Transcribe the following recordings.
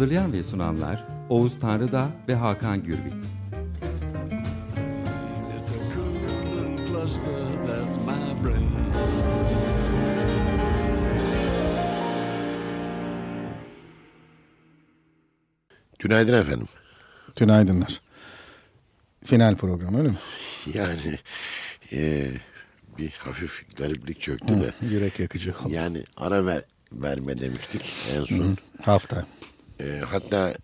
Hazırlayan ve sunanlar Oğuz Tanrıdağ ve Hakan Gürbüz. Günaydın efendim. Tünaydınlar. Final programı öyle mi? Yani e, bir hafif gariplik çöktü de. Yürek yakıcı. oldu. Yani ara ver, verme demiştik en son. Hafta. E, hatta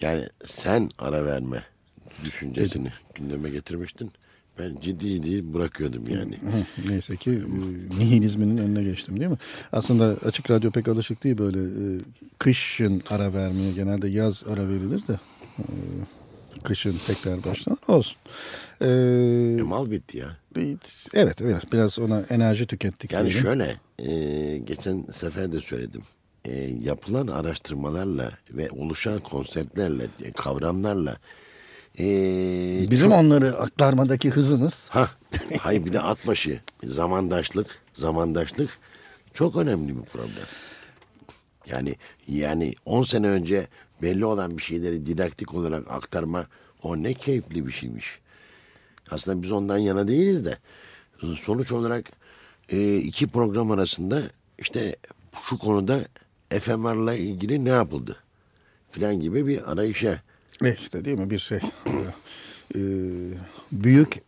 yani sen ara verme düşüncesini gündeme getirmiştin. Ben ciddi ciddi bırakıyordum yani. Neyse ki e, nihilizminin önüne geçtim değil mi? Aslında açık radyo pek alışık değil böyle e, kışın ara vermeye genelde yaz ara verilir de e, kışın tekrar başlanır olsun. E, E, mal bitti ya. evet evet biraz ona enerji tükettik. Yani diyelim. şöyle e, geçen sefer de söyledim. E, yapılan araştırmalarla ve oluşan konseptlerle, e, kavramlarla e, Bizim onları aktarmadaki hızımız Ha, hayır bir de at başı, zamandaşlık, zamandaşlık çok önemli bir problem. Yani yani 10 sene önce belli olan bir şeyleri didaktik olarak aktarma o ne keyifli bir şeymiş. Aslında biz ondan yana değiliz de sonuç olarak e, iki program arasında işte şu konuda FMR'la ilgili ne yapıldı filan gibi bir arayışa E işte değil mi bir şey. Ee, büyük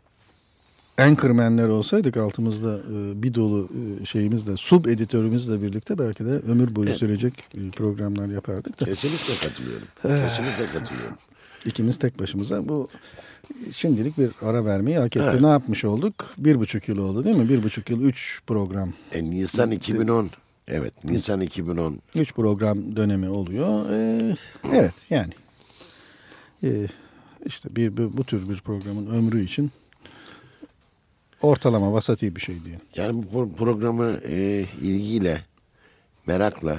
anchormanler olsaydık altımızda e, bir dolu e, şeyimizle sub editörümüzle birlikte belki de ömür boyu sürecek e, programlar yapardık da kesinlikle katılıyorum. Kesinlikle katılıyorum. ikimiz tek başımıza bu şimdilik bir ara vermeyi hak etti. Evet. Ne yapmış olduk? Bir buçuk yıl oldu değil mi? Bir buçuk yıl üç program. E, Nisan 2010. Evet, Nisan 2010. Üç program dönemi oluyor. Ee, evet yani. Ee, işte bir, bir- bu tür bir programın ömrü için ortalama vasati bir şey diyelim. Yani bu pro- programı e, ilgiyle, merakla,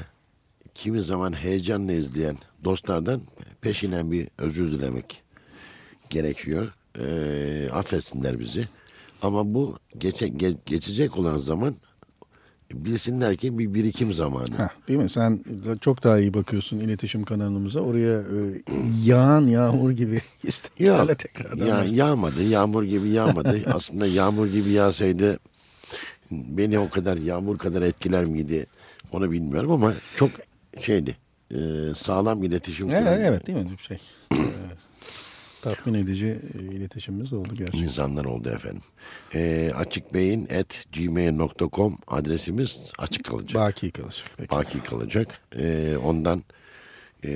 kimi zaman heyecanla izleyen dostlardan peşinen bir özür dilemek gerekiyor. E, affetsinler bizi. Ama bu geçe, ge- geçecek olan zaman bilsinler ki bir birikim zamanı. Heh, değil mi? Sen çok daha iyi bakıyorsun iletişim kanalımıza. Oraya e, yağan yağmur gibi isteklerle tekrardan. Ya, yağmadı. Yağmur gibi yağmadı. Aslında yağmur gibi yağsaydı beni o kadar yağmur kadar etkiler miydi onu bilmiyorum ama çok şeydi. e, sağlam iletişim Evet, evet değil mi? Şey. Tatmin edici e, iletişimimiz oldu gerçekten. insanlar oldu efendim. E, açıkbeyin at gmail.com adresimiz açık kalacak. Baki kalacak. Peki. Baki kalacak. E, ondan e,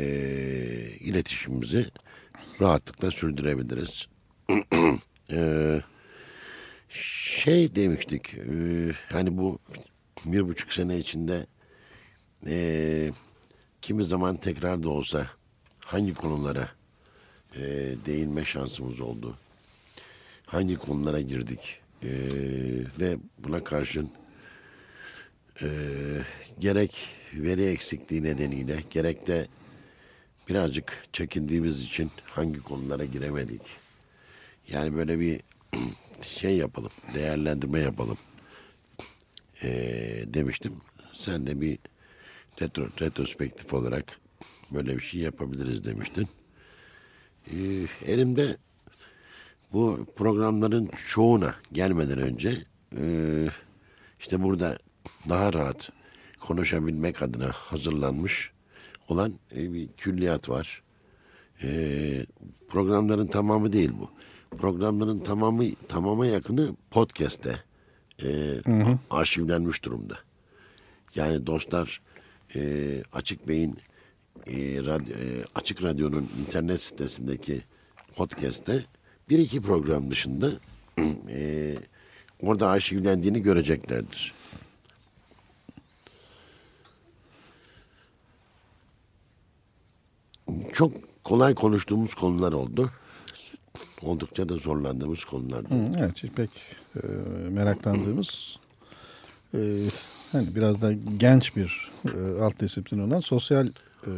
iletişimimizi rahatlıkla sürdürebiliriz. E, şey demiştik. E, hani bu bir buçuk sene içinde e, kimi zaman tekrar da olsa hangi konulara e, değinme şansımız oldu? Hangi konulara girdik? E, ve buna karşın e, gerek veri eksikliği nedeniyle gerek de birazcık çekindiğimiz için hangi konulara giremedik? Yani böyle bir şey yapalım, değerlendirme yapalım e, demiştim. Sen de bir retro, retrospektif olarak böyle bir şey yapabiliriz demiştin. E, elimde bu programların çoğuna gelmeden önce e, işte burada daha rahat konuşabilmek adına hazırlanmış olan e, bir külliyat var. E, programların tamamı değil bu. Programların tamamı tamama yakını podcast'te e, arşivlenmiş durumda. Yani dostlar e, Açık Bey'in e, radyo, e, Açık Radyo'nun internet sitesindeki podcast'te bir iki program dışında e, orada arşivlendiğini göreceklerdir. çok kolay konuştuğumuz konular oldu. Oldukça da zorlandığımız konular. Evet pek e, meraklandığımız e, hani biraz da genç bir e, alt disiplin olan sosyal e,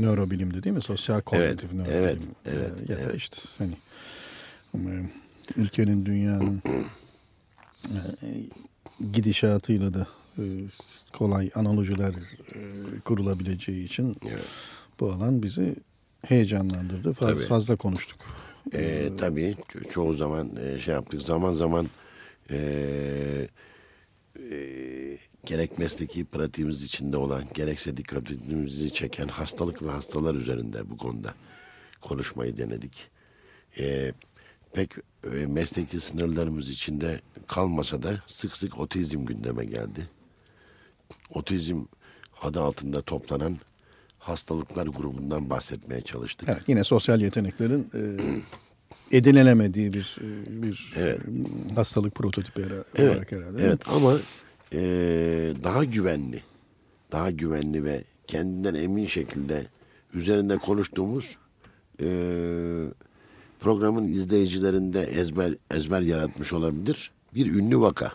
nörobilimdi değil mi? Sosyal kognitif Evet, nörobilim. evet, evet, E, ya da evet. işte hani ülkenin dünyanın e, gidişatıyla da e, kolay analojiler kurulabileceği için Evet. bu alan bizi heyecanlandırdı. Fazla, Tabii. fazla konuştuk. Ee, tabii ço- çoğu zaman şey yaptık. Zaman zaman e, e, gerek mesleki pratiğimiz içinde olan gerekse dikkatimizi çeken hastalık ve hastalar üzerinde bu konuda konuşmayı denedik. E, pek e, mesleki sınırlarımız içinde kalmasa da sık sık otizm gündeme geldi. Otizm adı altında toplanan hastalıklar grubundan bahsetmeye çalıştık. Evet, yine sosyal yeteneklerin e, edinilemediği bir e, bir Evet. hastalık prototipi hera- Evet, olarak herhalde. evet ama e, daha güvenli, daha güvenli ve kendinden emin şekilde üzerinde konuştuğumuz e, programın izleyicilerinde ezber ezber yaratmış olabilir bir ünlü vaka.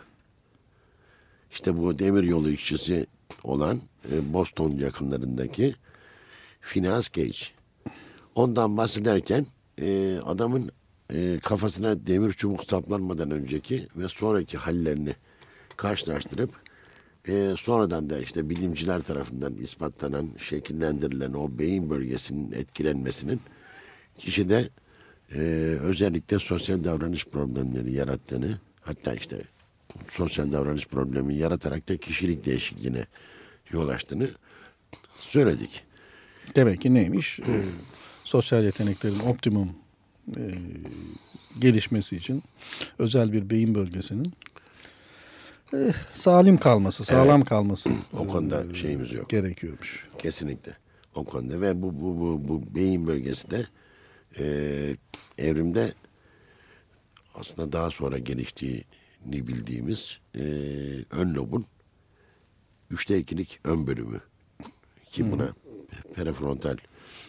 İşte bu demir yolu işçisi olan e, Boston yakınlarındaki Phineas Gage. Ondan bahsederken e, adamın e, kafasına demir çubuk saplanmadan önceki ve sonraki hallerini karşılaştırıp e, sonradan da işte bilimciler tarafından ispatlanan, şekillendirilen o beyin bölgesinin etkilenmesinin kişide e, özellikle sosyal davranış problemleri yarattığını hatta işte sosyal davranış problemi yaratarak da kişilik değişikliğine yol açtığını söyledik. Demek ki neymiş? E, sosyal yeteneklerin optimum e, gelişmesi için özel bir beyin bölgesinin e, salim kalması, sağlam kalması O konuda e, şeyimiz yok. gerekiyormuş. Kesinlikle. O konuda ve bu bu bu, bu beyin bölgesi de e, evrimde aslında daha sonra geliştiğini bildiğimiz e, ön lobun üçte ikilik ön bölümü ki buna prefrontal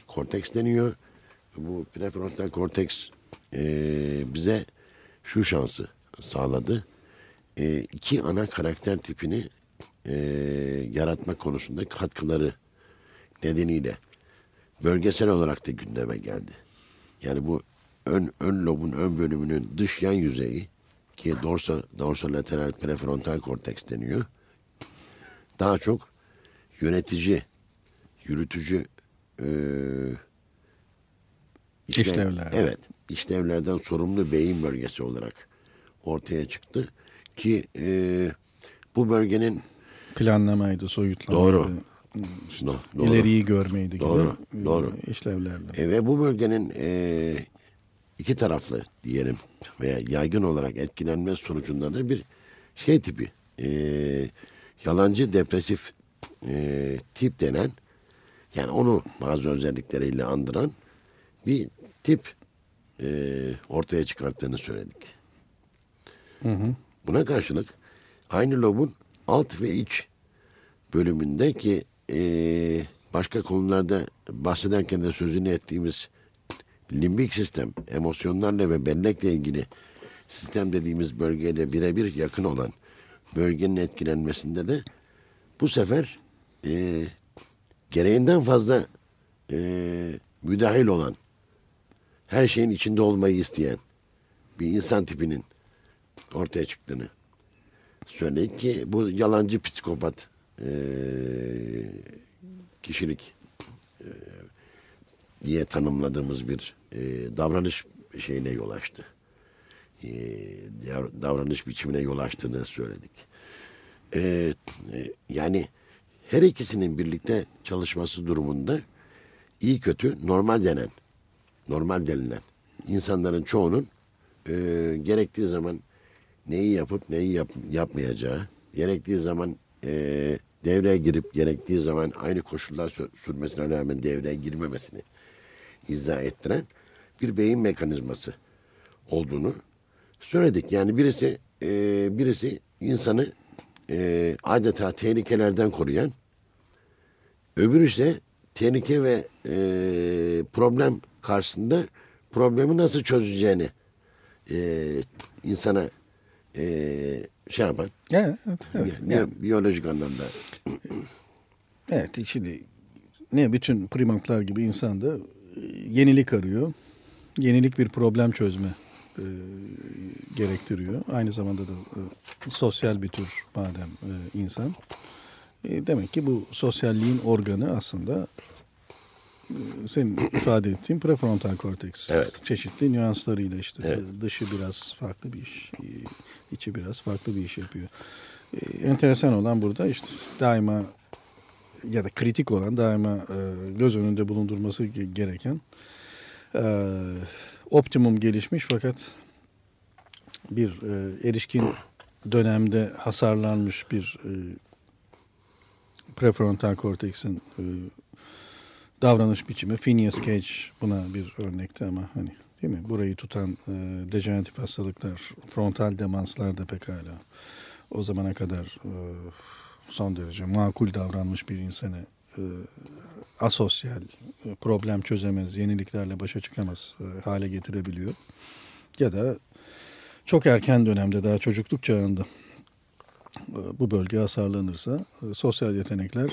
korteks deniyor. Bu prefrontal korteks e, bize şu şansı sağladı. E, iki ana karakter tipini e, yaratma konusunda katkıları nedeniyle bölgesel olarak da gündeme geldi. Yani bu ön ön lobun ön bölümünün dış yan yüzeyi ki dorsa dorsolateral prefrontal korteks deniyor. Daha çok yönetici, yürütücü e, işlev- İşlevler. Evet, işlevlerden sorumlu beyin bölgesi olarak ortaya çıktı ki e, bu bölgenin Planlamaydı, soyutlamaydı. Doğru. Doğru. ileriyi görmeydi Doğru, gibi e, doğru. işlevlerle. E, ve bu bölgenin e, iki taraflı diyelim veya yaygın olarak etkilenme sonucunda da bir şey tipi e, yalancı depresif e, tip denen yani onu bazı özellikleriyle andıran bir tip e, ortaya çıkarttığını söyledik. Buna karşılık aynı lobun alt ve iç bölümünde ki e, başka konularda bahsederken de sözünü ettiğimiz limbik sistem, emosyonlarla ve bellekle ilgili sistem dediğimiz bölgeye de birebir yakın olan bölgenin etkilenmesinde de bu sefer e, gereğinden fazla e, müdahil olan, her şeyin içinde olmayı isteyen bir insan tipinin ortaya çıktığını söyledik ki bu yalancı psikopat e, kişilik e, diye tanımladığımız bir e, davranış şeyine yol açtı. E, dav- davranış biçimine yol açtığını söyledik. E, e, yani her ikisinin birlikte çalışması durumunda iyi kötü normal denen, normal denilen insanların çoğunun e, gerektiği zaman neyi yapıp neyi yap, yapmayacağı, gerektiği zaman e, devreye girip gerektiği zaman aynı koşullar sürmesine rağmen devreye girmemesini izah ettiren bir beyin mekanizması olduğunu söyledik. Yani birisi e, birisi insanı e, adeta tehlikelerden koruyan, öbürü ise tehlike ve e, problem karşısında problemi nasıl çözeceğini e, insana e, şey yapan Evet, evet, evet. Yani, biyolojik anlamda evet şimdi ne bütün primatlar gibi insan da e, yenilik arıyor. Yenilik bir problem çözme e, gerektiriyor. Aynı zamanda da e, sosyal bir tür madem e, insan. E, demek ki bu sosyalliğin organı aslında senin ifade ettiğin prefrontal korteks. Evet. Çeşitli nüanslarıyla işte Evet. dışı biraz farklı bir iş, e, içi biraz farklı bir iş yapıyor. E, enteresan olan burada işte daima ya da kritik olan daima e, göz önünde bulundurması ge- gereken optimum gelişmiş fakat bir erişkin dönemde hasarlanmış bir prefrontal korteksin davranış biçimi. Phineas Cage buna bir örnekti ama hani değil mi? Burayı tutan e, dejeneratif hastalıklar, frontal demanslar da pekala o zamana kadar e, son derece makul davranmış bir insanı e, asosyal, e, problem çözemez, yeniliklerle başa çıkamaz e, hale getirebiliyor. Ya da çok erken dönemde daha çocukluk çağında e, bu bölge hasarlanırsa e, sosyal yetenekler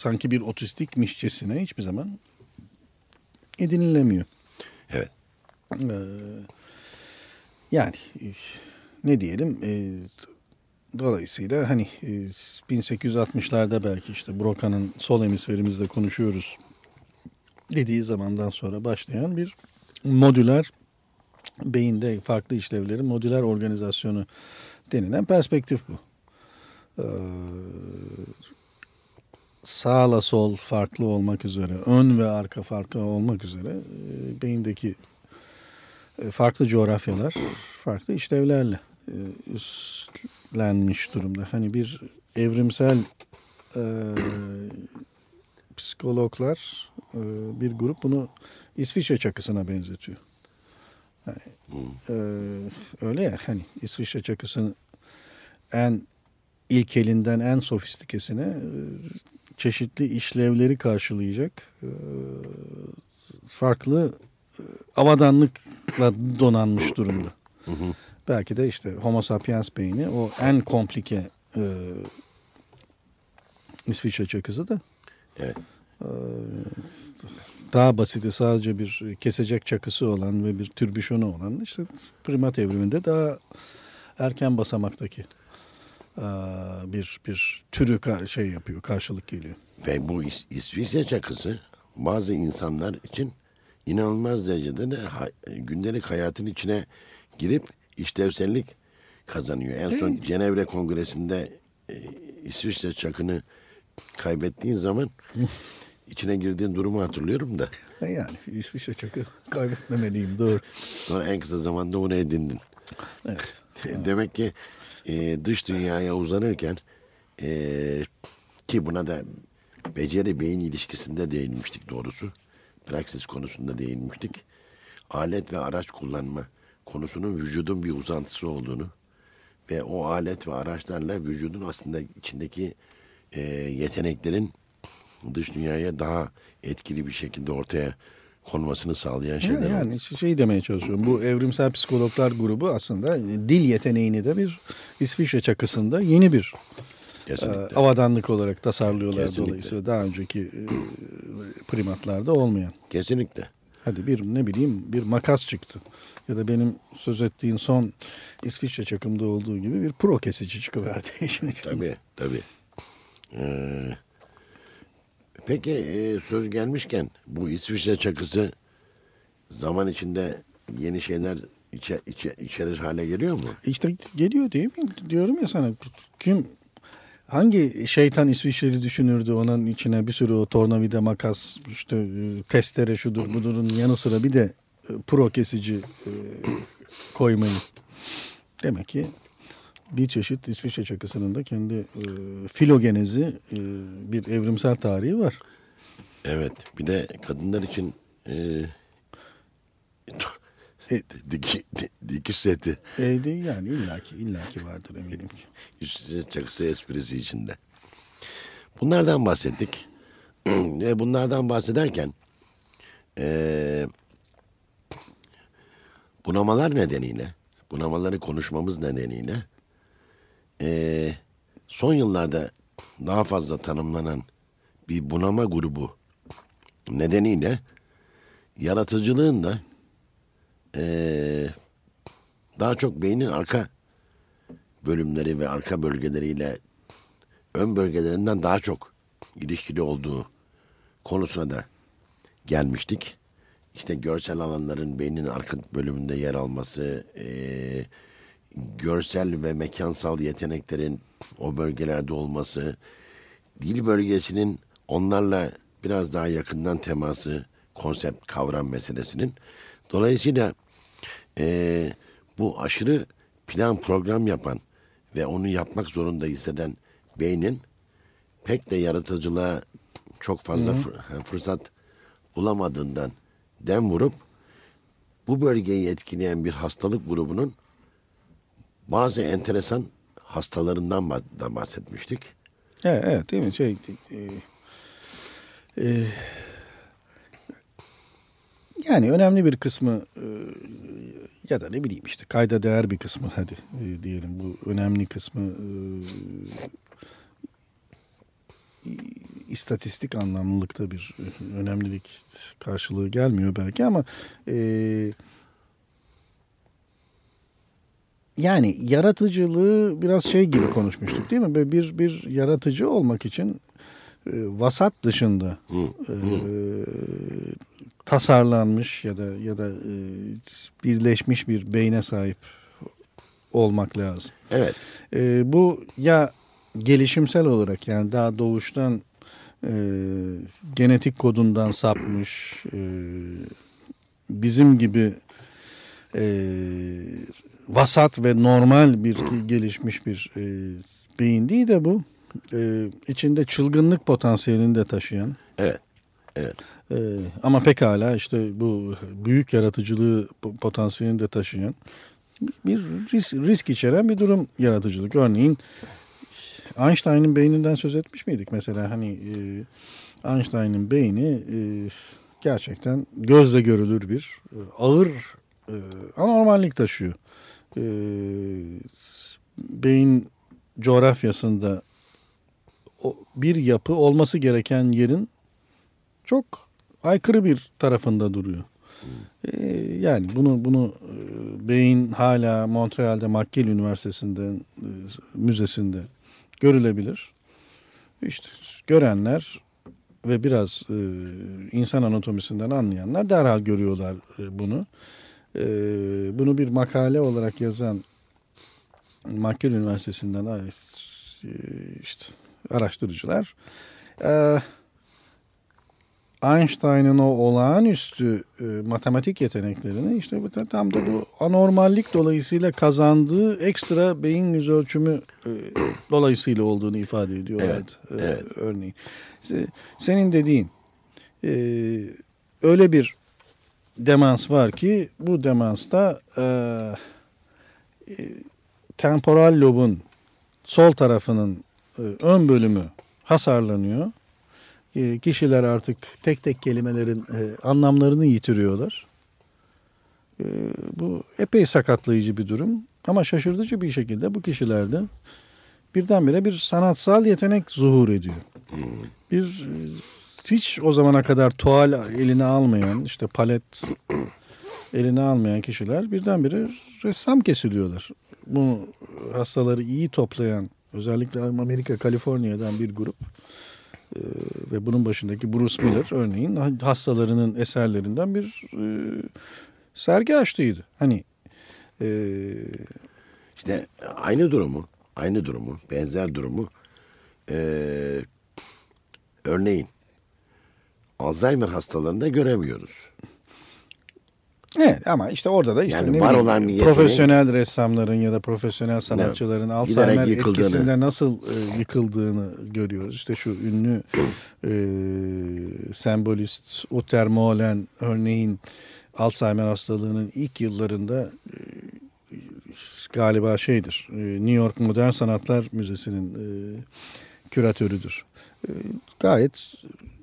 sanki bir otistikmişçesine hiçbir zaman edinilemiyor. evet Ee, yani ne diyelim e, dolayısıyla hani e, 1860'larda belki işte Broca'nın sol hemisferimizde konuşuyoruz dediği zamandan sonra başlayan bir modüler beyinde farklı işlevlerin modüler organizasyonu denilen perspektif bu. Ee, sağla sol farklı olmak üzere, ön ve arka farklı olmak üzere e, beyindeki e, farklı coğrafyalar, farklı işlevlerle e, üstlenmiş durumda. Hani bir evrimsel e, psikologlar e, bir grup bunu İsviçre çakısına benzetiyor. Yani, e, öyle ya hani İsviçre çakısının en ilkelinden en sofistikesine çeşitli işlevleri karşılayacak e, farklı e, avadanlıkla donanmış durumda. Belki de işte Homo sapiens beyni o en komplike e, İsviçre çakısı da evet e, daha basiti sadece bir kesecek çakısı olan ve bir türbüşonu olan işte primat evriminde daha erken basamaktaki bir bir türü şey yapıyor karşılık geliyor. Ve bu İs- İsviçre çakısı bazı insanlar için inanılmaz derecede de ha- gündelik hayatın içine girip işlevsellik kazanıyor. En son Cenevre Kongresi'nde e, İsviçre çakını kaybettiğin zaman içine girdiğin durumu hatırlıyorum da. E Yani İsviçre çakı kaybetmemeliyim doğru. Sonra en kısa zamanda onu edindin. Evet. Demek ki e, dış dünyaya uzanırken e, ki buna da beceri beyin ilişkisinde değinmiştik doğrusu. Praksis konusunda değinmiştik. Alet ve araç kullanma konusunun vücudun bir uzantısı olduğunu ve o alet ve araçlarla vücudun aslında içindeki e, yeteneklerin dış dünyaya daha etkili bir şekilde ortaya konmasını sağlayan şeyler. Yani, yani şey demeye çalışıyorum. Bu evrimsel psikologlar grubu aslında dil yeteneğini de bir İsviçre çakısında yeni bir e, Kesinlikle. avadanlık olarak tasarlıyorlar Kesinlikle. dolayısıyla daha önceki e, primatlarda olmayan. Kesinlikle. Hadi bir ne bileyim bir makas çıktı. Ya da benim söz ettiğin son İsviçre çakımda olduğu gibi bir pro kesici çıkıverdi. Tabii, tabii. Ee, peki e, söz gelmişken bu İsviçre çakısı zaman içinde yeni şeyler içe, içe, içerir hale geliyor mu? İşte geliyor değil mi? Diyorum ya sana kim hangi şeytan İsviçreli düşünürdü onun içine bir sürü o tornavida makas işte e, testere şudur budurun yanı sıra bir de e, pro kesici e, koymayı. Demek ki bir çeşit İsviçre çakısının da kendi e, filogenezi e, bir evrimsel tarihi var. Evet. Bir de kadınlar için e, E- diki, di- dikiş seti. E, yani illaki illaki vardır eminim ki. İsviçre çakısı esprisi içinde. Bunlardan bahsettik. Ve bunlardan bahsederken eee, bunamalar nedeniyle, bunamaları konuşmamız nedeniyle eee, son yıllarda daha fazla tanımlanan bir bunama grubu nedeniyle yaratıcılığın da eee, daha çok beynin arka bölümleri ve arka bölgeleriyle ön bölgelerinden daha çok ilişkili olduğu konusuna da gelmiştik. İşte görsel alanların beynin arka bölümünde yer alması, eee, görsel ve mekansal yeteneklerin o bölgelerde olması, dil bölgesinin onlarla biraz daha yakından teması, konsept, kavram meselesinin. Dolayısıyla eee, bu aşırı plan program yapan ve onu yapmak zorunda hisseden beynin pek de yaratıcılığa çok fazla fır- fırsat bulamadığından dem vurup bu bölgeyi etkileyen bir hastalık grubunun bazı enteresan hastalarından da bahsetmiştik. Evet, evet değil mi? Şey, e, e, yani önemli bir kısmı e, ya da ne bileyim işte kayda değer bir kısmı hadi e, diyelim bu önemli kısmı e, istatistik anlamlılıkta bir e, önemlilik karşılığı gelmiyor belki ama e, yani yaratıcılığı biraz şey gibi konuşmuştuk değil mi? Böyle bir bir yaratıcı olmak için e, vasat dışında e, tasarlanmış ya da ya da e, birleşmiş bir beyne sahip olmak lazım. Evet. E, bu ya gelişimsel olarak yani daha doğuştan e, genetik kodundan sapmış e, bizim gibi e, vasat ve normal bir gelişmiş bir e, beyin değil de bu e, içinde çılgınlık potansiyelini de taşıyan Evet. Evet. e, ama pekala işte bu büyük yaratıcılığı po- potansiyelini de taşıyan bir risk, risk içeren bir durum yaratıcılık. Örneğin Einstein'ın beyninden söz etmiş miydik mesela hani e, Einstein'ın beyni e, gerçekten gözle görülür bir e, ağır e, anormallik taşıyor. E, beyin coğrafyasında bir yapı olması gereken yerin çok aykırı bir tarafında duruyor. E, yani bunu bunu e, beyin hala Montreal'de McGill Üniversitesi'nde e, müzesinde görülebilir. İşte görenler ve biraz e, insan anatomisinden anlayanlar derhal görüyorlar e, bunu. E, bunu bir makale olarak yazan McGill Üniversitesi'nden e, işte araştırıcılar e, Einstein'ın o olağanüstü e, matematik yeteneklerini işte tam da bu anormallik dolayısıyla kazandığı ekstra beyin yüz ölçümü e, dolayısıyla olduğunu ifade ediyorlar. Evet, e, evet. Örneğin. Se- Senin dediğin e, öyle bir demans var ki bu demansta e, e, temporal lobun sol tarafının e, ön bölümü hasarlanıyor. E, kişiler artık tek tek kelimelerin e, anlamlarını yitiriyorlar. E, bu epey sakatlayıcı bir durum. Ama şaşırtıcı bir şekilde bu kişilerde birdenbire bir sanatsal yetenek zuhur ediyor. Bir e, hiç o zamana kadar tuval eline almayan, işte palet eline almayan kişiler birdenbire ressam kesiliyorlar. Bu hastaları iyi toplayan özellikle Amerika, Kaliforniya'dan bir grup e, ve bunun başındaki Bruce Miller örneğin hastalarının eserlerinden bir e, sergi açtıydı. Hani e, İşte aynı durumu, aynı durumu, benzer durumu eee, örneğin Alzheimer hastalarında göremiyoruz. Evet ama işte orada da işte Yani var bileyim, olan bir profesyonel ressamların ya da profesyonel sanatçıların Alzheimer yıkıldığını. etkisinde nasıl e, yıkıldığını görüyoruz. İşte şu ünlü e, sembolist Uter Molen örneğin Alzheimer hastalığının ilk yıllarında e, galiba şeydir. e, New York Modern Sanatlar Müzesi'nin e, küratörüdür. E, gayet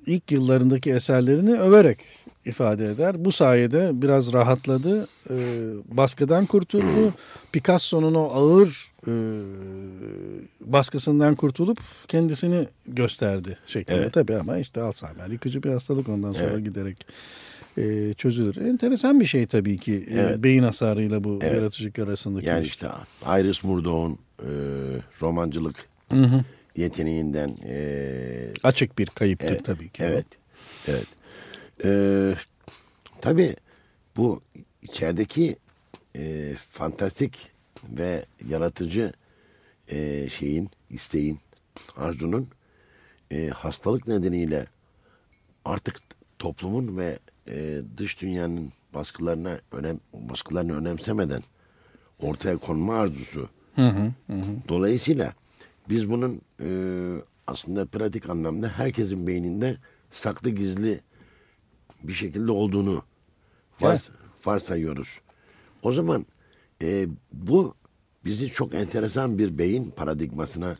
ilk yıllarındaki eserlerini överek ifade eder. Bu sayede biraz rahatladı, e, baskıdan kurtuldu. Picasso'nun o ağır e, baskısından kurtulup kendisini gösterdi şeklinde. Evet. Tabii ama işte Alzheimer yıkıcı bir hastalık ondan sonra Evet. giderek e, çözülür. Enteresan bir şey tabii ki e, Evet. beyin hasarıyla bu Evet. yaratıcılık arasındaki Yani işte Iris Murdoch'un e, romancılık yeteneğinden e, Açık bir kayıptır Evet, tabii ki. Evet. Evet. Ee, tabii bu içerideki e, fantastik ve yaratıcı e, şeyin, isteğin, arzunun e, hastalık nedeniyle artık toplumun ve e, dış dünyanın baskılarına önem baskılarını önemsemeden ortaya konma arzusu. Dolayısıyla biz bunun e, aslında pratik anlamda herkesin beyninde saklı gizli bir şekilde olduğunu vars- varsayıyoruz. O zaman e, bu bizi çok enteresan bir beyin paradigmasına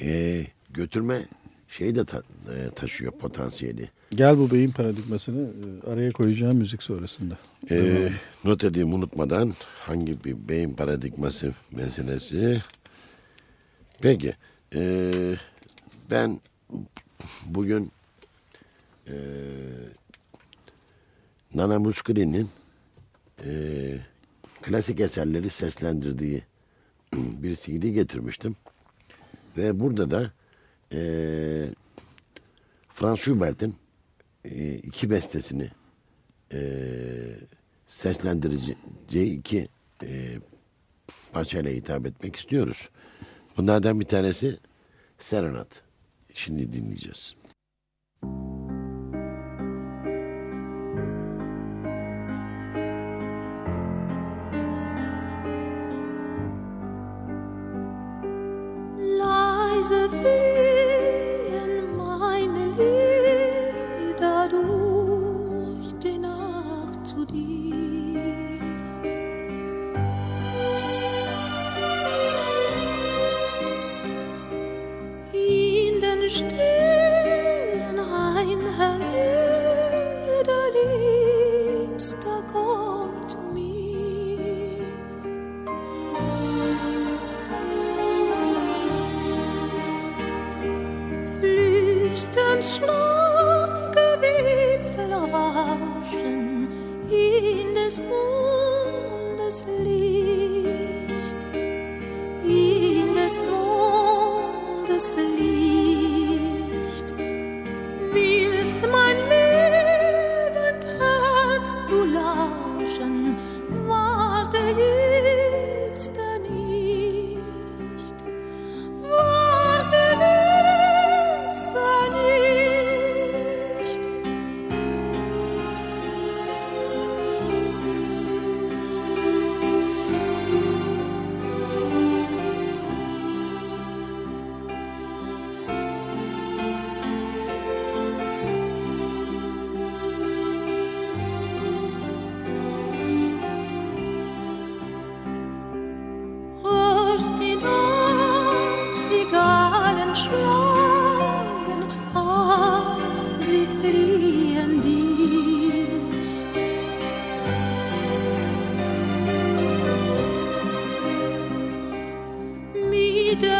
e, götürme şeyi de ta- e, taşıyor potansiyeli. Gel bu beyin paradigmasını e, araya koyacağım müzik sonrasında. Ee, not edeyim unutmadan hangi bir beyin paradigması meselesi. Peki. ee, ben bugün ee, Nana Muscuri'nin ee, klasik eserleri seslendirdiği bir CD getirmiştim. Ve burada da ee, Franz Schubert'in ee, iki bestesini e, seslendireceği iki e, parçayla hitap etmek istiyoruz. Bunlardan bir tanesi Serenat. Şimdi dinleyeceğiz. Leise fliehen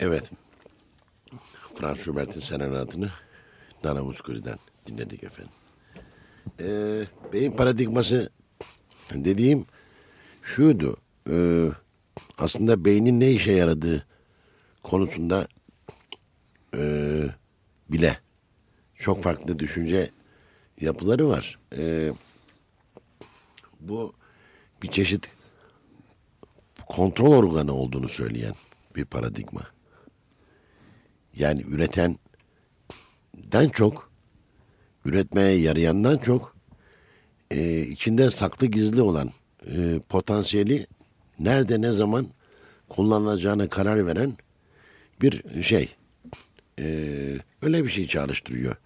Evet. Franz Schubert'in serenatını Nana Muscuri'den dinledik efendim. Ee, beyin paradigması dediğim şuydu. Ee, aslında beynin ne işe yaradığı konusunda ee, bile çok farklı düşünce yapıları var. Ee, bu bir çeşit kontrol organı olduğunu söyleyen bir paradigma. Yani üretenden çok, üretmeye yarayandan çok, e, içinde saklı gizli olan e, potansiyeli nerede ne zaman kullanılacağına karar veren bir şey. E, öyle bir şey çağrıştırıyor.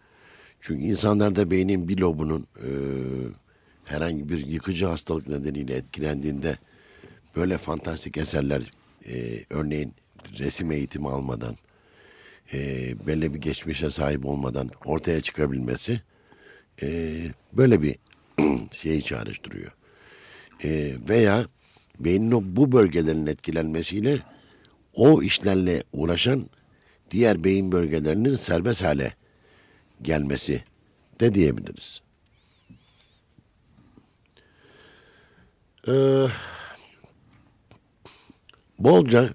Çünkü insanlarda beynin bir lobunun e, herhangi bir yıkıcı hastalık nedeniyle etkilendiğinde böyle fantastik eserler e, örneğin resim eğitimi almadan e, belli bir geçmişe sahip olmadan ortaya çıkabilmesi e, böyle bir şeyi çağrıştırıyor. E, veya beynin o bu bölgelerin etkilenmesiyle o işlerle uğraşan diğer beyin bölgelerinin serbest hale gelmesi de diyebiliriz. Ee, bolca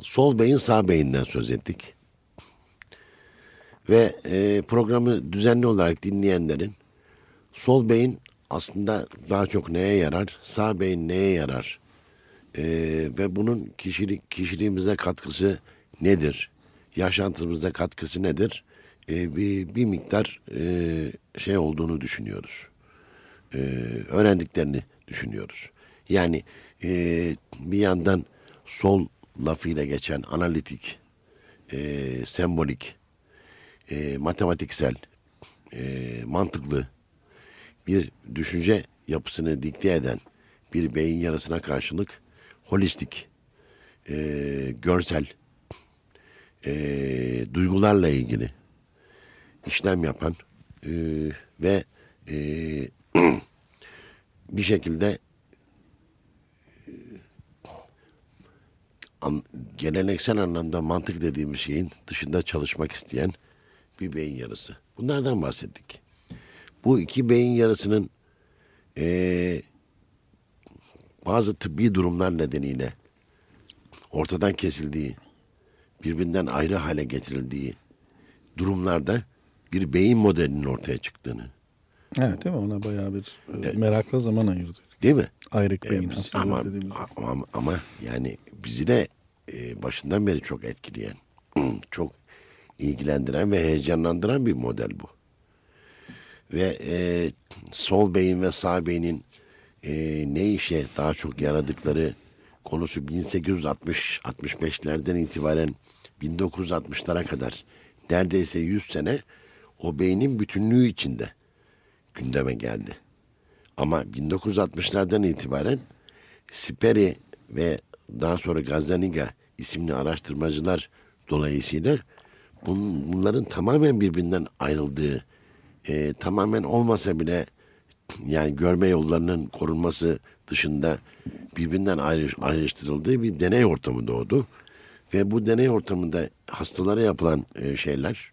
sol beyin sağ beyinden söz ettik. Ve e, programı düzenli olarak dinleyenlerin sol beyin aslında daha çok neye yarar, sağ beyin neye yarar e, ve bunun kişilik kişiliğimize katkısı nedir, yaşantımıza katkısı nedir e, bir, bir miktar e, şey olduğunu düşünüyoruz. E, öğrendiklerini düşünüyoruz. Yani e, bir yandan sol lafıyla geçen analitik, e, sembolik, e, matematiksel, e, mantıklı bir düşünce yapısını dikte eden bir beyin yarısına karşılık holistik, e, görsel, e, duygularla ilgili işlem yapan e, ve e, bir şekilde an, geleneksel anlamda mantık dediğimiz şeyin dışında çalışmak isteyen bir beyin yarısı. Bunlardan bahsettik. Bu iki beyin yarısının eee, bazı tıbbi durumlar nedeniyle ortadan kesildiği, birbirinden ayrı hale getirildiği durumlarda bir beyin modelinin ortaya çıktığını. Evet değil mi? Ona bayağı bir e, merakla zaman ayırdı. Değil mi? Ayrık Ee, beyin biz- hastalığı ama, ama, ama yani bizi de e, başından beri çok etkileyen, çok ilgilendiren ve heyecanlandıran bir model bu. Ve e, sol beyin ve sağ beynin e, ne işe daha çok yaradıkları konusu 1860-65'lerden itibaren 1960'lara kadar neredeyse 100 sene o beynin bütünlüğü içinde gündeme geldi. Ama 1960'lardan itibaren Siperi ve daha sonra Gazzaniga isimli araştırmacılar dolayısıyla bunların tamamen birbirinden ayrıldığı, e, tamamen olmasa bile yani görme yollarının korunması dışında birbirinden ayrı, ayrıştırıldığı bir deney ortamı doğdu. Ve bu deney ortamında hastalara yapılan e, şeyler,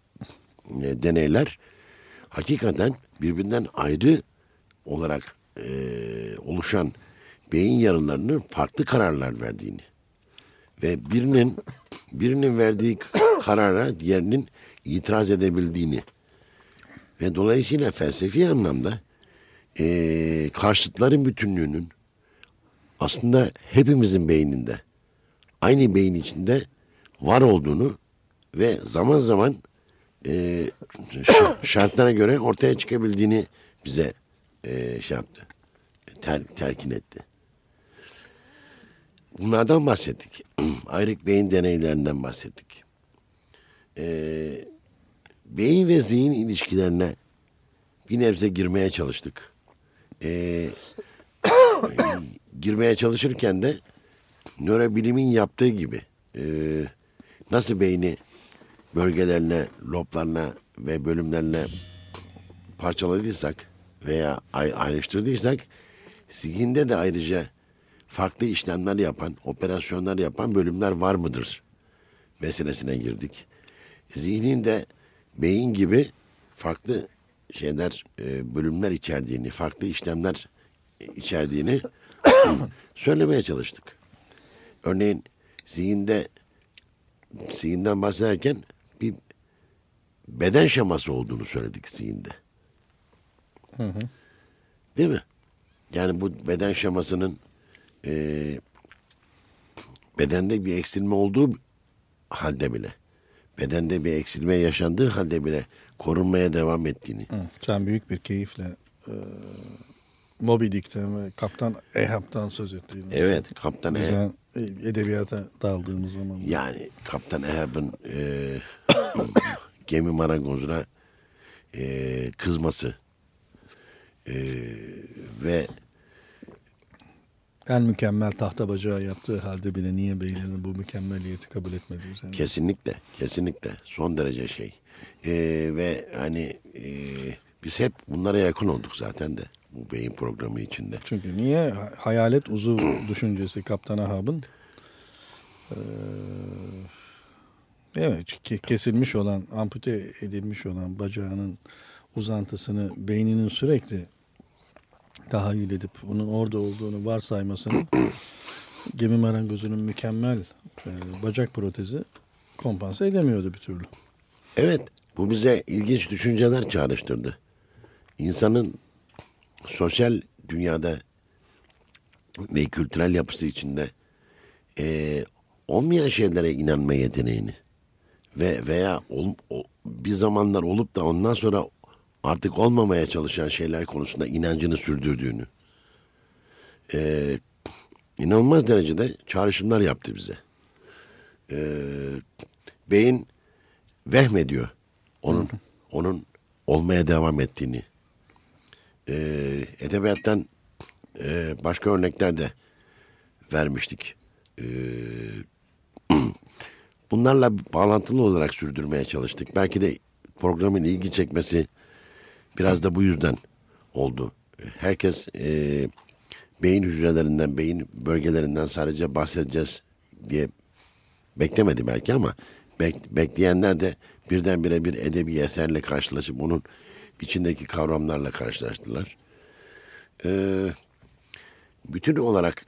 e, deneyler hakikaten birbirinden ayrı olarak e, oluşan beyin yarılarının farklı kararlar verdiğini ve birinin birinin verdiği karara diğerinin itiraz edebildiğini ve dolayısıyla felsefi anlamda e, karşıtların bütünlüğünün aslında hepimizin beyninde aynı beyin içinde var olduğunu ve zaman zaman e, şartlara göre ortaya çıkabildiğini bize e, şey yaptı. Tel, telkin etti. Bunlardan bahsettik. Ayrık beyin deneylerinden bahsettik. Ee, beyin ve zihin ilişkilerine bir nebze girmeye çalıştık. Ee, girmeye çalışırken de nörobilimin yaptığı gibi e, nasıl beyni bölgelerine, loblarına ve bölümlerine parçaladıysak veya ay- ayrıştırdıysak zihinde de ayrıca farklı işlemler yapan, operasyonlar yapan bölümler var mıdır meselesine girdik. Zihninde beyin gibi farklı şeyler, e, bölümler içerdiğini, farklı işlemler içerdiğini söylemeye çalıştık. Örneğin zihinde zihinden bahsederken bir beden şeması olduğunu söyledik zihinde. Değil mi? Yani bu beden şemasının e, bedende bir eksilme olduğu halde bile, bedende bir eksilme yaşandığı halde bile korunmaya devam ettiğini. Hı, Sen büyük bir keyifle e, Moby Dick'ten ve Kaptan Ahab'tan söz ettiğin. Evet, Kaptan Ahab. Güzel edebiyata daldığımız zaman. Yani Kaptan Ahab'ın e, gemi marangozuna e, kızması e, ve En mükemmel tahta bacağı yaptığı halde bile niye beylerinin bu mükemmeliyeti kabul etmediği üzerine. Kesinlikle, kesinlikle son derece şey. Ee, ve hani e, biz hep bunlara yakın olduk zaten de bu beyin programı içinde. Çünkü niye Ha- hayalet uzuv düşüncesi Kaptan Ahab'ın eee, evet ke- kesilmiş olan, ampute edilmiş olan bacağının uzantısını beyninin sürekli tahayyül edip onun orada olduğunu varsaymasını gemi marangozunun mükemmel eee, bacak protezi kompanse edemiyordu bir türlü. Evet, bu bize ilginç düşünceler çağrıştırdı. İnsanın sosyal dünyada ve kültürel yapısı içinde eee, olmayan şeylere inanma yeteneğini ve veya ol- o- bir zamanlar olup da ondan sonra artık olmamaya çalışan şeyler konusunda inancını sürdürdüğünü eee, inanılmaz derecede çağrışımlar yaptı bize. Eee, beyin vehmediyor onun onun olmaya devam ettiğini. Ee, edebiyattan e, başka örnekler de vermiştik. Ee, bunlarla bağlantılı olarak sürdürmeye çalıştık. Belki de programın ilgi çekmesi biraz da bu yüzden oldu. Herkes e, beyin hücrelerinden, beyin bölgelerinden sadece bahsedeceğiz diye beklemedi belki ama bek- bekleyenler de birdenbire bir edebi eserle karşılaşıp onun içindeki kavramlarla karşılaştılar. Ee, bütün olarak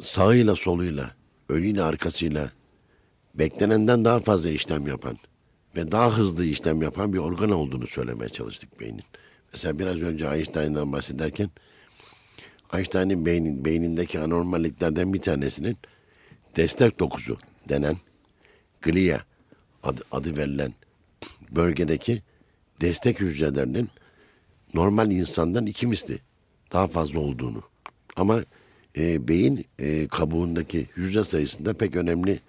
sağıyla soluyla, önüyle arkasıyla beklenenden daha fazla işlem yapan ve daha hızlı işlem yapan bir organ olduğunu söylemeye çalıştık beynin. Mesela biraz önce Einstein'dan bahsederken Einstein'ın beynin, beynindeki anormalliklerden bir tanesinin destek dokusu denen glia adı, adı verilen bölgedeki destek hücrelerinin normal insandan iki misli daha fazla olduğunu. Ama e, beyin e, kabuğundaki hücre sayısında pek önemli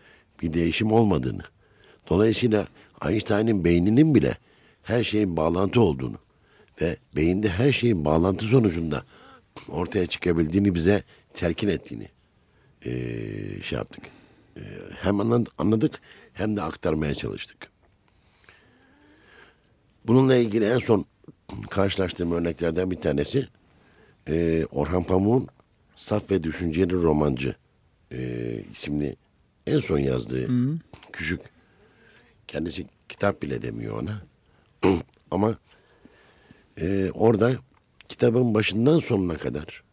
bir değişim olmadığını. Dolayısıyla Einstein'ın beyninin bile her şeyin bağlantı olduğunu ve beyinde her şeyin bağlantı sonucunda ortaya çıkabildiğini bize telkin ettiğini e, şey yaptık. E, hem anla- anladık hem de aktarmaya çalıştık. Bununla ilgili en son karşılaştığım örneklerden bir tanesi e, Orhan Pamuk'un Saf ve Düşünceli Romancı e, isimli en son yazdığı küçük kendisi kitap bile demiyor ona. Ama e, orada kitabın başından sonuna kadar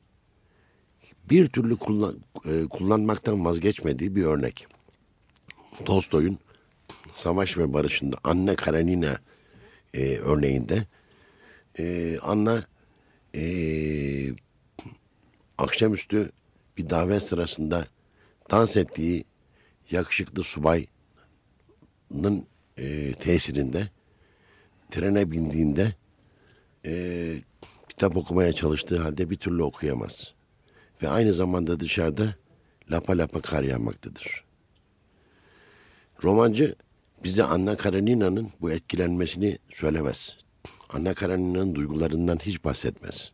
bir türlü kullan, e, kullanmaktan vazgeçmediği bir örnek. Tolstoy'un Savaş ve Barış'ında Anne Karenina e, örneğinde e, Anna e, akşamüstü bir davet sırasında dans ettiği yakışıklı subayın e, tesirinde trene bindiğinde e, kitap okumaya çalıştığı halde bir türlü okuyamaz. Ve aynı zamanda dışarıda lapa lapa kar yağmaktadır. Romancı bize Anna Karenina'nın bu etkilenmesini söylemez. Anna Karenina'nın duygularından hiç bahsetmez.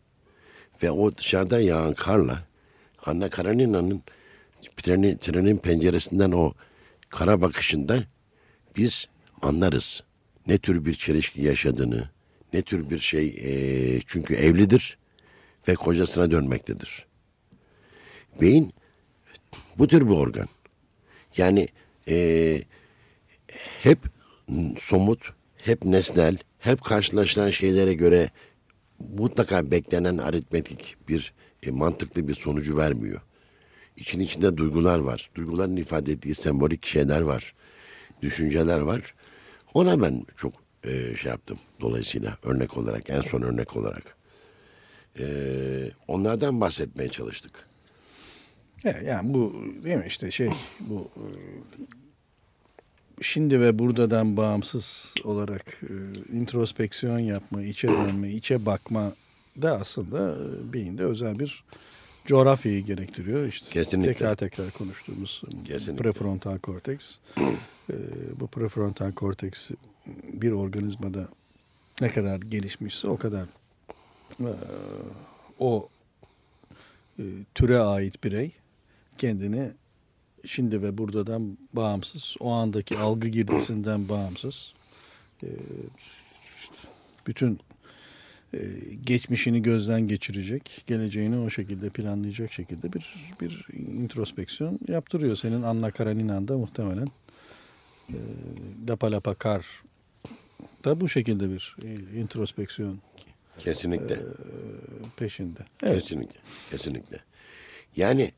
Ve o dışarıda yağan karla Anna Karenina'nın treni, trenin penceresinden o kara bakışında biz anlarız. Ne tür bir çelişki yaşadığını, ne tür bir şey eee, çünkü evlidir ve kocasına dönmektedir. Beyin bu tür bir organ. Yani e, hep somut, hep nesnel, hep karşılaşılan şeylere göre mutlaka beklenen aritmetik bir e, mantıklı bir sonucu vermiyor. İçin içinde duygular var. Duyguların ifade ettiği sembolik şeyler var. Düşünceler var. Ona ben çok e, şey yaptım. Dolayısıyla örnek olarak, en son örnek olarak. E, onlardan bahsetmeye çalıştık. Evet, yani bu değil mi işte şey bu e, şimdi ve buradan bağımsız olarak e, introspeksiyon yapma, içe dönme, içe bakma da aslında e, beyinde özel bir coğrafyayı gerektiriyor. İşte Kesinlikle. tekrar tekrar konuştuğumuz Kesinlikle. prefrontal korteks. E, bu prefrontal korteks bir organizmada ne kadar gelişmişse o kadar e, o e, türe ait birey kendini şimdi ve buradan bağımsız, o andaki algı girdisinden bağımsız, e, bütün geçmişini gözden geçirecek, geleceğini o şekilde planlayacak şekilde bir bir introspeksiyon yaptırıyor. Senin Anna Karenina'da muhtemelen e, Lapa Lapa Kar da bu şekilde bir e, introspeksiyon Kesinlikle. e, peşinde. Evet. Kesinlikle. Kesinlikle. Yani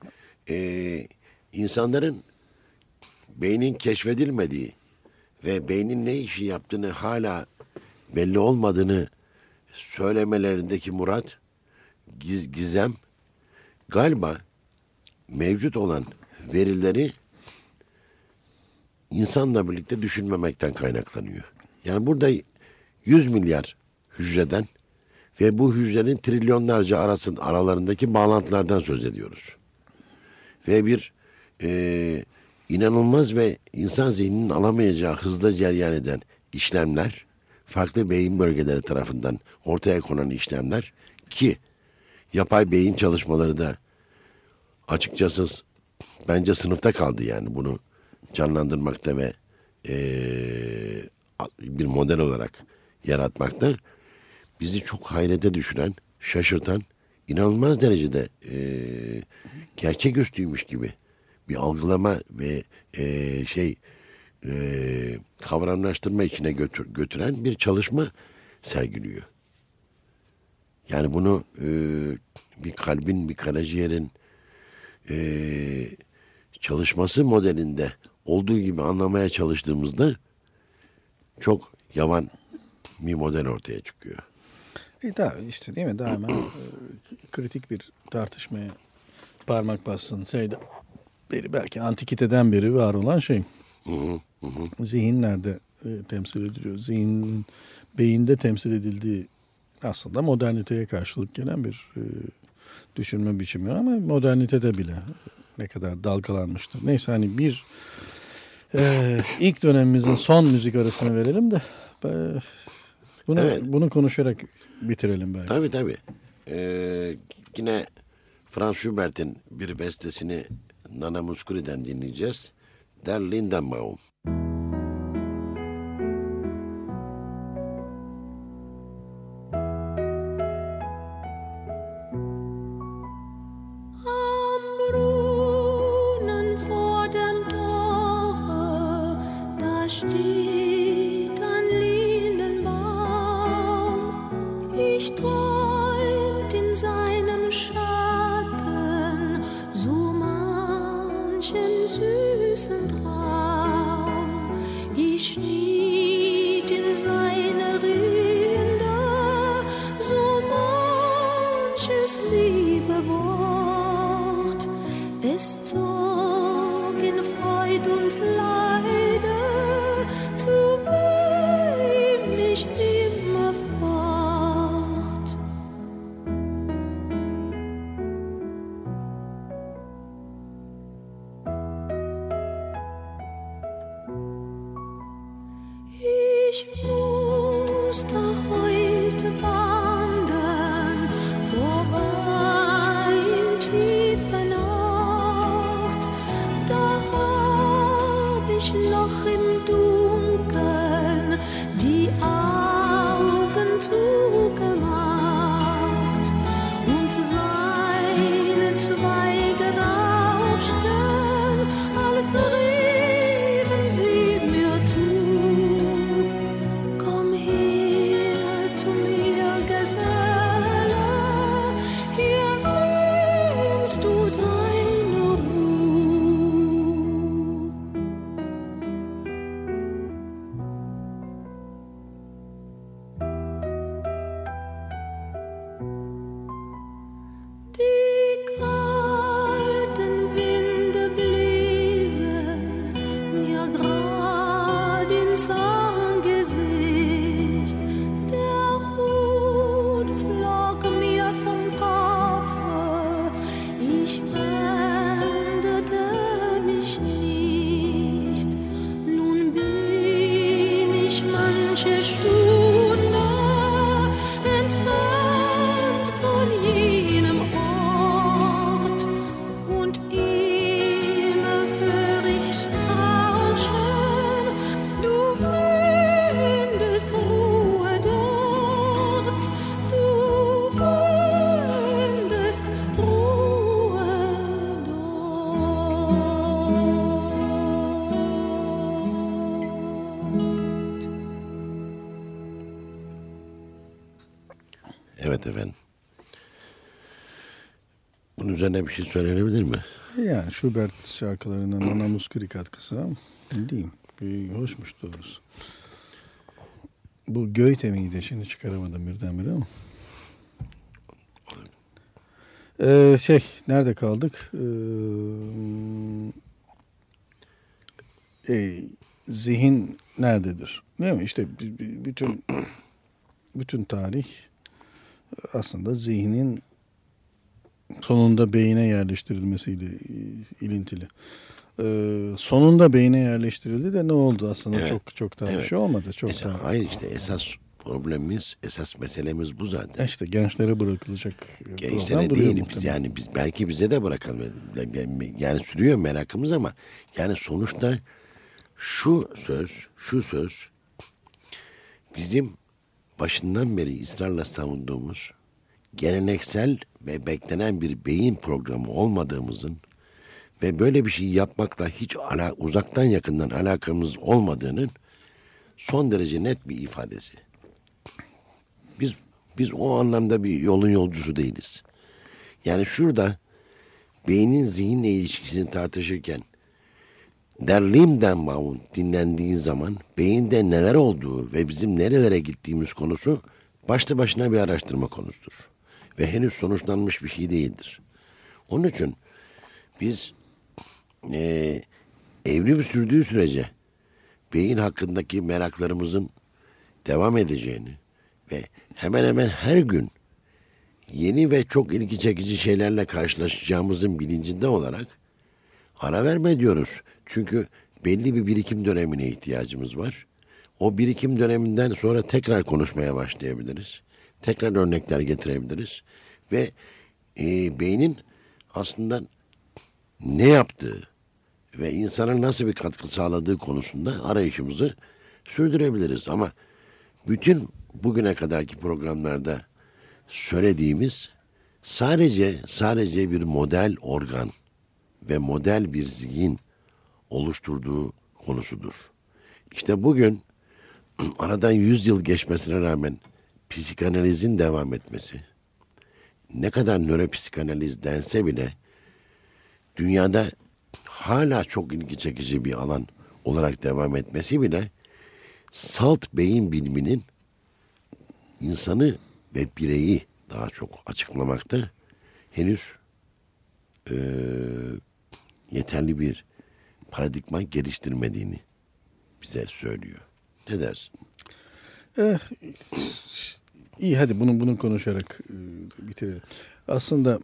e, insanların beynin keşfedilmediği ve beynin ne işi yaptığını hala belli olmadığını söylemelerindeki murat, giz, gizem galiba mevcut olan verileri insanla birlikte düşünmemekten kaynaklanıyor. Yani burada 100 milyar hücreden ve bu hücrenin trilyonlarca arasın aralarındaki bağlantılardan söz ediyoruz. Ve bir e, inanılmaz ve insan zihninin alamayacağı hızla cereyan eden işlemler, farklı beyin bölgeleri tarafından ortaya konan işlemler ki yapay beyin çalışmaları da açıkçası bence sınıfta kaldı yani bunu canlandırmakta ve e, bir model olarak yaratmakta. Bizi çok hayrete düşüren, şaşırtan, inanılmaz derecede e, gerçeküstüymüş gibi bir algılama ve e, şey e, kavramlaştırma içine götür, götüren bir çalışma sergiliyor. Yani bunu e, bir kalbin, bir karaciğerin e, çalışması modelinde olduğu gibi anlamaya çalıştığımızda çok yavan bir model ortaya çıkıyor. E daha işte değil mi? Daha hemen e, kritik bir tartışmaya parmak bassın. Şeyde beri belki antikiteden beri var olan şey. Zihin nerede e, temsil ediliyor? Zihnin beyinde temsil edildiği aslında moderniteye karşılık gelen bir e, düşünme biçimi ama modernitede bile ne kadar dalgalanmıştır. Neyse hani bir e, ilk dönemimizin son müzik arasını verelim de e, bunu Evet. bunu konuşarak bitirelim belki. Tabii tabii. Ee, yine Franz Schubert'in bir bestesini Nana Muscuri'den dinleyeceğiz. Der Lindenbaum. Üzerine bir şey söylenebilir mi? Yani Schubert şarkılarının ana muskuri katkısı ama diyeyim. Bir hoşmuş doğrusu. Bu Goethe miydi? Şimdi çıkaramadım birdenbire ama. Ee, şey nerede kaldık? Ee, e, zihin nerededir? Değil mi? İşte bütün bütün tarih aslında zihnin sonunda beyine yerleştirilmesiyle e, ilintili. Ee, sonunda beyine yerleştirildi de ne oldu aslında Evet. çok çok daha bir Evet. şey olmadı. Çok Esas- daha. hayır işte esas problemimiz, esas meselemiz bu zaten. İşte gençlere bırakılacak Gençlere değil biz muhtemelen. yani biz belki bize de bırakalım. Yani sürüyor merakımız ama yani sonuçta şu söz, şu söz bizim başından beri ısrarla savunduğumuz geleneksel ve beklenen bir beyin programı olmadığımızın ve böyle bir şey yapmakla hiç ala, uzaktan yakından alakamız olmadığının son derece net bir ifadesi. Biz biz o anlamda bir yolun yolcusu değiliz. Yani şurada beynin zihinle ilişkisini tartışırken derliğimden Baum dinlendiği zaman beyinde neler olduğu ve bizim nerelere gittiğimiz konusu başlı başına bir araştırma konusudur. Ve henüz sonuçlanmış bir şey değildir. Onun için biz eee evrim sürdüğü sürece beyin hakkındaki meraklarımızın devam edeceğini ve hemen hemen her gün yeni ve çok ilgi çekici şeylerle karşılaşacağımızın bilincinde olarak ara verme diyoruz. Çünkü belli bir birikim dönemine ihtiyacımız var. O birikim döneminden sonra tekrar konuşmaya başlayabiliriz. Tekrar örnekler getirebiliriz. Ve e, beynin aslında ne yaptığı ve insana nasıl bir katkı sağladığı konusunda arayışımızı sürdürebiliriz. Ama bütün bugüne kadarki programlarda söylediğimiz sadece sadece bir model organ ve model bir zihin oluşturduğu konusudur. İşte bugün aradan 100 yıl geçmesine rağmen psikanalizin devam etmesi, ne kadar nöropsikanaliz dense bile dünyada hala çok ilgi çekici bir alan olarak devam etmesi bile salt beyin biliminin insanı ve bireyi daha çok açıklamakta henüz eee, yeterli bir paradigma geliştirmediğini bize söylüyor. Ne dersin? Eh, iyi hadi bunu bunu konuşarak e, bitirelim. Aslında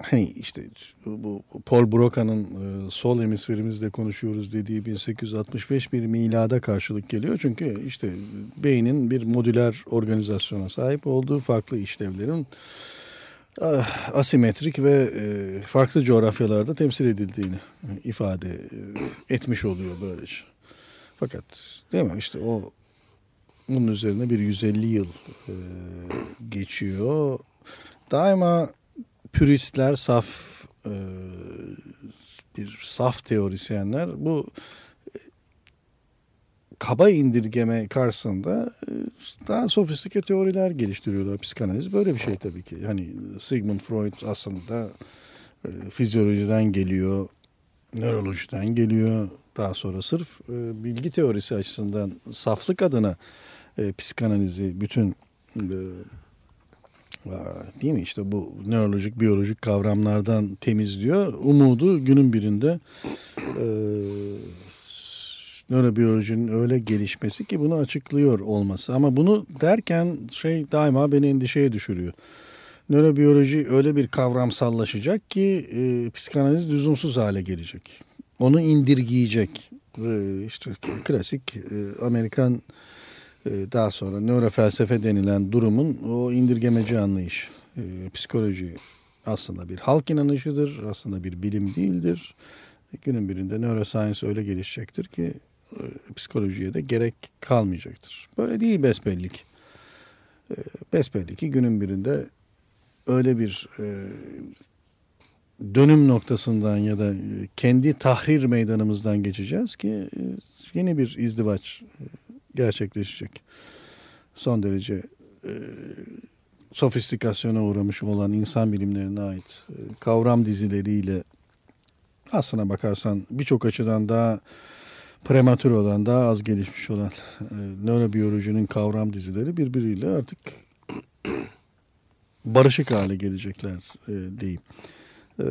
hani işte bu, bu Paul Broca'nın e, sol hemisferimizde konuşuyoruz dediği 1865 bir milada karşılık geliyor. Çünkü işte beynin bir modüler organizasyona sahip olduğu farklı işlevlerin asimetrik ve e, farklı coğrafyalarda temsil edildiğini ifade e, etmiş oluyor böylece. Fakat değil mi işte o bunun üzerine bir 150 yıl e, geçiyor. Daima püristler, saf bir saf teorisyenler bu kaba indirgeme karşısında e, daha sofistike teoriler geliştiriyorlar. Psikanaliz böyle bir şey tabii ki. Hani Sigmund Freud aslında e, fizyolojiden geliyor, nörolojiden geliyor. Daha sonra sırf e, bilgi teorisi açısından saflık adına psikanalizi bütün Değil mi işte bu nörolojik, biyolojik kavramlardan temizliyor. Umudu günün birinde nörobiyolojinin öyle gelişmesi ki bunu açıklıyor olması. Ama bunu derken şey daima beni endişeye düşürüyor. Nörobiyoloji öyle bir kavramsallaşacak ki e, psikanaliz lüzumsuz hale gelecek. Onu indirgeyecek. E, işte klasik e, Amerikan e, daha sonra nörofelsefe denilen durumun o indirgemeci anlayış. E, psikoloji aslında bir halk inanışıdır, aslında bir bilim değildir. E, günün birinde neuroscience öyle gelişecektir ki psikolojiye de gerek kalmayacaktır. Böyle değil besbellik. E, besbelli ki günün birinde öyle bir e, dönüm noktasından ya da e, kendi tahrir meydanımızdan geçeceğiz ki e, yeni bir izdivaç e, gerçekleşecek. Son derece e, sofistikasyona uğramış olan insan bilimlerine ait e, kavram dizileriyle aslına bakarsan birçok açıdan daha prematür olan, daha az gelişmiş olan e, nörobiyolojinin kavram dizileri birbiriyle artık barışık hale gelecekler e, diyeyim. E,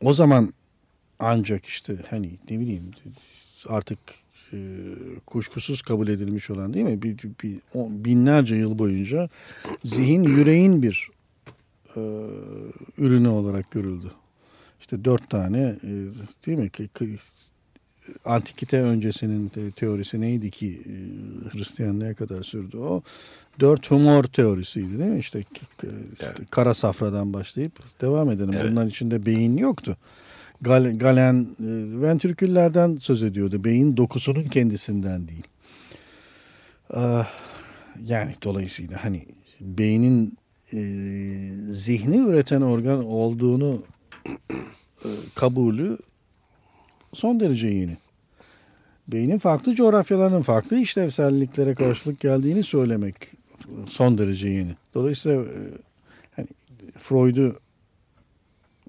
o zaman ancak işte hani ne bileyim artık e, kuşkusuz kabul edilmiş olan değil mi? Bir, bir, on, binlerce yıl boyunca zihin yüreğin bir e, ürünü olarak görüldü. İşte dört tane e, değil mi? Antikite öncesinin te- teorisi neydi ki e, Hristiyanlığa kadar sürdü o? Dört humor teorisiydi değil mi? İşte, işte kara safradan başlayıp devam edelim. Evet. Bunların içinde beyin yoktu. Gal, galen e, ventriküllerden söz ediyordu. Beyin dokusunun kendisinden değil. Ah, yani dolayısıyla hani beynin e, zihni üreten organ olduğunu kabulü son derece yeni. Beynin farklı coğrafyaların farklı işlevselliklere karşılık geldiğini söylemek son derece yeni. Dolayısıyla e, hani Freud'u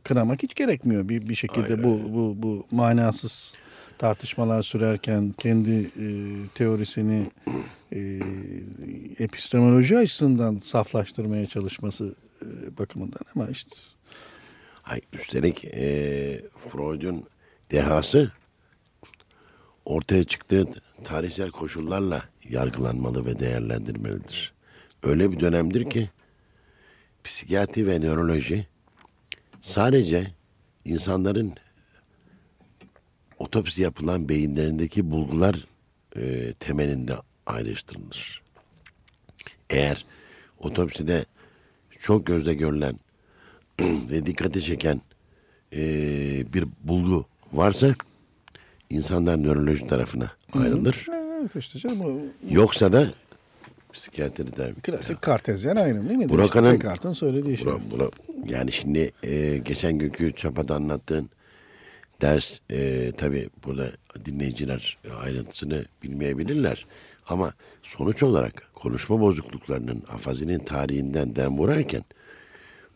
kınamak hiç gerekmiyor bir bir şekilde bu bu bu manasız tartışmalar sürerken kendi e, teorisini e, epistemoloji açısından saflaştırmaya çalışması e, bakımından ama işte Ay, üstelik e, Freud'un dehası ortaya çıktığı tarihsel koşullarla yargılanmalı ve değerlendirmelidir. Öyle bir dönemdir ki psikiyatri ve nöroloji sadece insanların otopsi yapılan beyinlerindeki bulgular e, temelinde ayrıştırılır. Eğer otopside çok gözle görülen ve dikkati çeken eee, bir bulgu varsa insanlar nöroloji tarafına ayrılır. evet işte canım, bu Yoksa da psikiyatri der. klasik kartezyen ayrım değil mi? İşte Descartes'in söylediği şey. Buna, buna, yani şimdi eee, geçen günkü çapada anlattığın ders eee tabi burada dinleyiciler ayrıntısını bilmeyebilirler. Ama sonuç olarak konuşma bozukluklarının afazinin tarihinden dem vurarken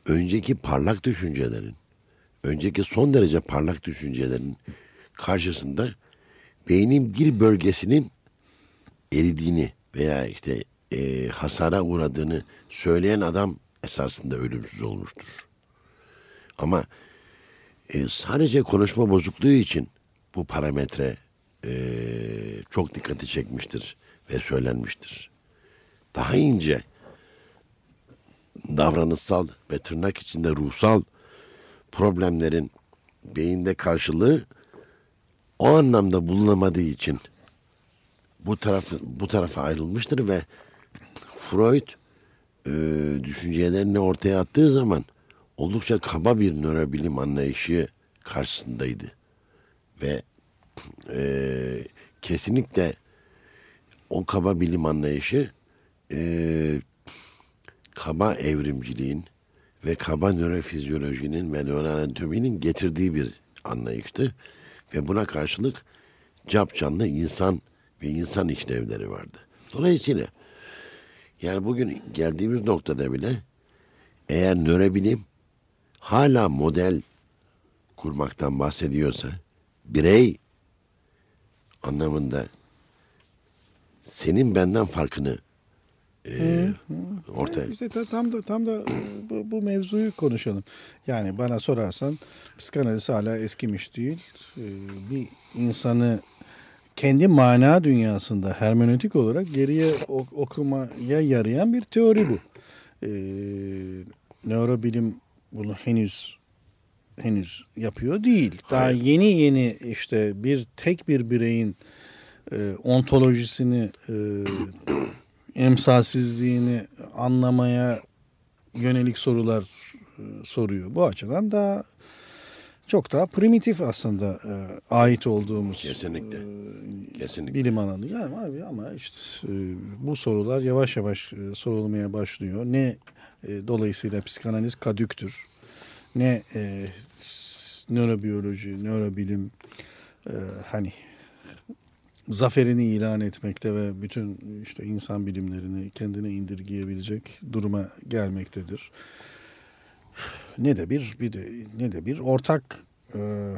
önceki parlak düşüncelerin, önceki son derece parlak düşüncelerin karşısında beynin bir bölgesinin eridiğini veya işte e, hasara uğradığını söyleyen adam esasında ölümsüz olmuştur. Ama e, sadece konuşma bozukluğu için bu parametre e, çok dikkati çekmiştir ve söylenmiştir. Daha ince davranışsal ve tırnak içinde ruhsal problemlerin beyinde karşılığı o anlamda bulunamadığı için bu tarafı bu tarafa ayrılmıştır ve Freud e, düşüncelerini ortaya attığı zaman oldukça kaba bir nörobilim anlayışı karşısındaydı. Ve e, kesinlikle o kaba bilim anlayışı e, kaba evrimciliğin ve kaba nörofizyolojinin ve nöroanatominin getirdiği bir anlayıştı. Ve buna karşılık cap canlı insan ve insan işlevleri vardı. Dolayısıyla yani bugün geldiğimiz noktada bile eğer nörobilim hala model kurmaktan bahsediyorsa birey anlamında senin benden farkını e, ortaya İşte ta- tam da tam da e, bu, bu mevzuyu konuşalım. Yani bana sorarsan psikanaliz hala eskimiş değil. Ee, Bir insanı kendi mana dünyasında hermenötik olarak geriye ok- okumaya yarayan bir teori bu. Ee, nörobilim bunu henüz henüz yapıyor değil. Daha yeni yeni işte bir tek bir bireyin e, ontolojisini e, emsalsizliğini anlamaya yönelik sorular e, soruyor. Bu açıdan da çok daha primitif aslında e, ait olduğumuz Kesinlikle. e, kesinlikle bilim alanı. Yani abi ama işte e, bu sorular yavaş yavaş e, sorulmaya başlıyor. Ne e, dolayısıyla psikanaliz kadüktür. Ne e, nörobiyoloji, nörobilim e, hani zaferini ilan etmekte ve bütün işte insan bilimlerini kendine indirgeyebilecek duruma gelmektedir. Ne de bir bir de ne de bir ortak e,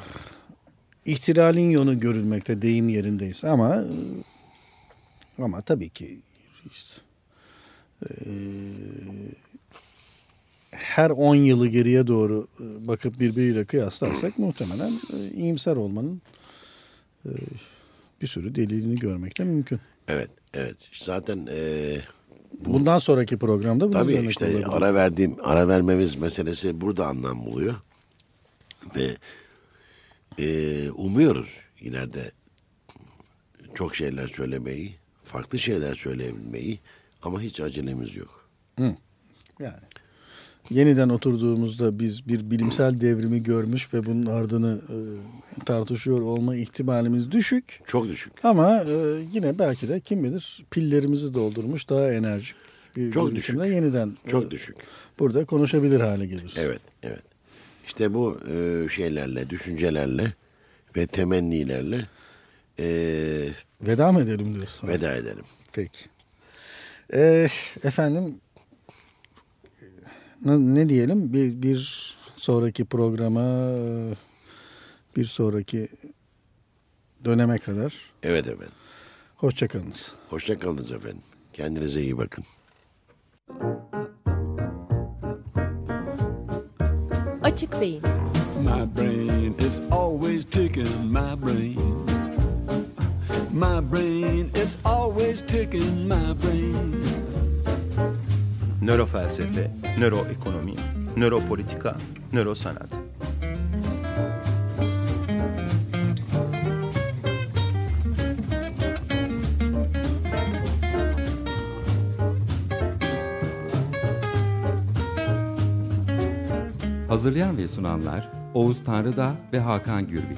ihtilalin yönü görülmekte deyim yerindeyse ama ama tabii ki işte, e, her 10 yılı geriye doğru e, bakıp birbiriyle kıyaslarsak muhtemelen e, iyimser olmanın e, bir sürü delilini görmek de mümkün. Evet, evet. Zaten e, Bundan sonraki programda bunu tabii işte ara verdiğim ara vermemiz meselesi burada anlam buluyor. Ve e, umuyoruz ileride çok şeyler söylemeyi, farklı şeyler söyleyebilmeyi ama hiç acelemiz yok. Yani yeniden oturduğumuzda biz bir bilimsel devrimi görmüş ve bunun ardını e, tartışıyor olma ihtimalimiz düşük. Çok düşük. Ama e, yine belki de kim bilir pillerimizi doldurmuş daha enerjik bir Çok düşük. yeniden Çok e, düşük. burada konuşabilir hale geliriz. Evet, evet. İşte bu e, şeylerle, düşüncelerle ve temennilerle e, Veda mı edelim diyorsun? veda edelim. Peki. Ee, efendim ne, ne diyelim bir, bir sonraki programa bir sonraki döneme kadar Evet efendim. hoşçakalınız. Hoşça kalınız efendim. Kendinize iyi bakın. Açık Beyin My brain is always ticking, my brain. My brain is always ticking, my brain. Nörofelsefe, nöroekonomi, nöropolitika, nörosanat. Hazırlayan ve sunanlar Oğuz Tanrıdağ ve Hakan Gürbüz.